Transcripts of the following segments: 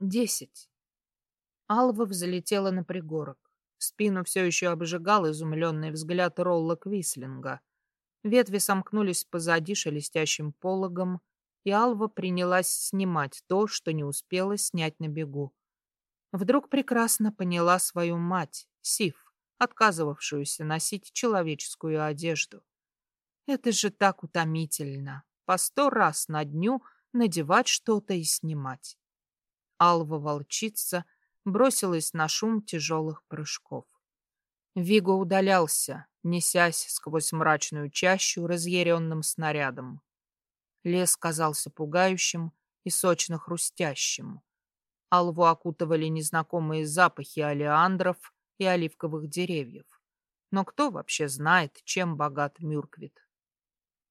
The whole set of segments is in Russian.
Десять. Алва взлетела на пригорок. Спину все еще обжигал изумленный взгляд Ролла Квислинга. Ветви сомкнулись позади шелестящим пологом, и Алва принялась снимать то, что не успела снять на бегу. Вдруг прекрасно поняла свою мать, Сив, отказывавшуюся носить человеческую одежду. Это же так утомительно, по сто раз на дню надевать что-то и снимать. Алва-волчица бросилась на шум тяжелых прыжков. Виго удалялся, несясь сквозь мрачную чащу разъяренным снарядом. Лес казался пугающим и сочно хрустящим. Алву окутывали незнакомые запахи олеандров и оливковых деревьев. Но кто вообще знает, чем богат Мюрквит?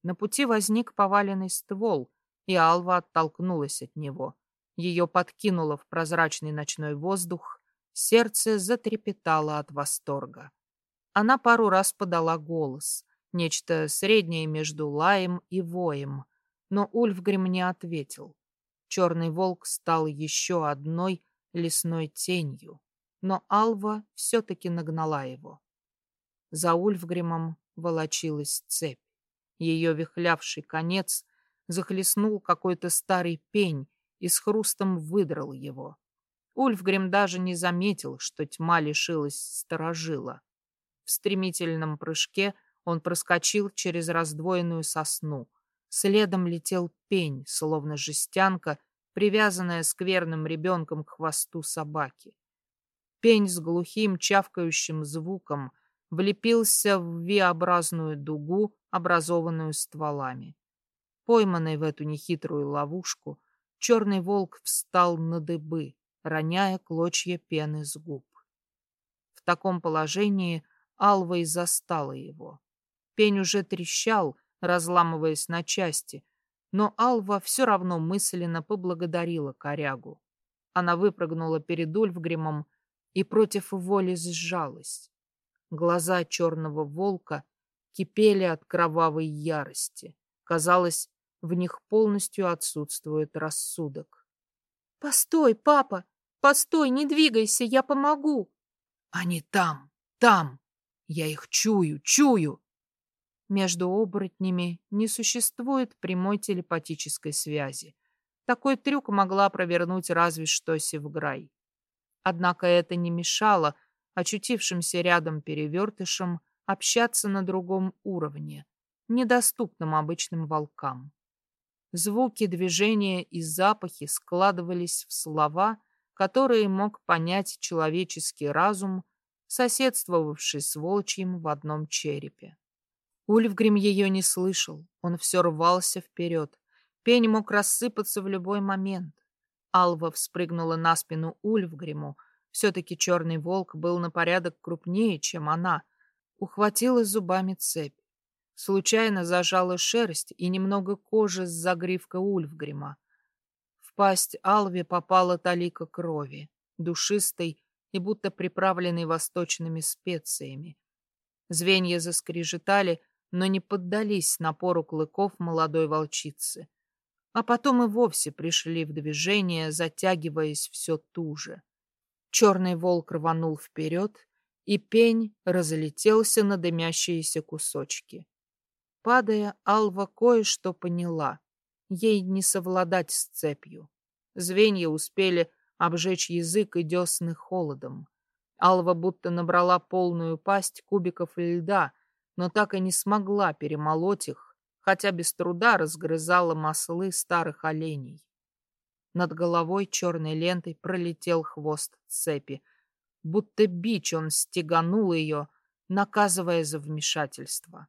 На пути возник поваленный ствол, и Алва оттолкнулась от него. Ее подкинуло в прозрачный ночной воздух, сердце затрепетало от восторга. Она пару раз подала голос, нечто среднее между лаем и воем — но Ульфгрим не ответил. Черный волк стал еще одной лесной тенью, но Алва все-таки нагнала его. За Ульфгримом волочилась цепь. Ее вихлявший конец захлестнул какой-то старый пень и с хрустом выдрал его. Ульфгрим даже не заметил, что тьма лишилась сторожила. В стремительном прыжке он проскочил через раздвоенную сосну, Следом летел пень, словно жестянка, привязанная скверным ребенком к хвосту собаки. Пень с глухим чавкающим звуком влепился в V-образную дугу, образованную стволами. Пойманный в эту нехитрую ловушку, черный волк встал на дыбы, роняя клочья пены с губ. В таком положении Алва и застала его. Пень уже трещал, разламываясь на части, но Алва все равно мысленно поблагодарила корягу. Она выпрыгнула перед Ульфгримом и против воли сжалась. Глаза черного волка кипели от кровавой ярости. Казалось, в них полностью отсутствует рассудок. «Постой, папа! Постой, не двигайся, я помогу!» «Они там, там! Я их чую, чую!» Между оборотнями не существует прямой телепатической связи. Такой трюк могла провернуть разве что Севграй. Однако это не мешало очутившимся рядом перевертышам общаться на другом уровне, недоступном обычным волкам. Звуки, движения и запахи складывались в слова, которые мог понять человеческий разум, соседствовавший с волчьим в одном черепе. Ульфгрим ее не слышал, он все рвался вперед. Пень мог рассыпаться в любой момент. Алва вспрыгнула на спину Ульфгриму. Все-таки черный волк был на порядок крупнее, чем она. Ухватила зубами цепь. Случайно зажала шерсть и немного кожи с загривка Ульфгрима. В пасть Алве попала талика крови, душистой и будто приправленной восточными специями. Звенья заскрежетали, но не поддались напору клыков молодой волчицы. А потом и вовсе пришли в движение, затягиваясь все туже. Черный волк рванул вперед, и пень разлетелся на дымящиеся кусочки. Падая, Алва кое-что поняла. Ей не совладать с цепью. Звенья успели обжечь язык и десны холодом. Алва будто набрала полную пасть кубиков льда, но так и не смогла перемолоть их, хотя без труда разгрызала маслы старых оленей. Над головой черной лентой пролетел хвост цепи. Будто бич он стеганул ее, наказывая за вмешательство.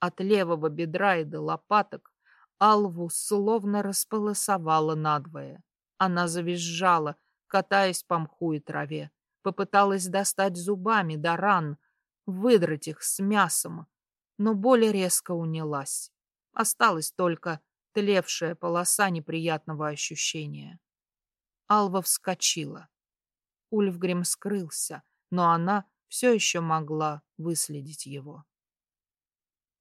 От левого бедра и до лопаток Алву словно располосовала надвое. Она завизжала, катаясь по мху и траве. Попыталась достать зубами до ран, выдрать их с мясом, но боль резко унялась. Осталась только тлевшая полоса неприятного ощущения. Алва вскочила. Ульфгрим скрылся, но она все еще могла выследить его.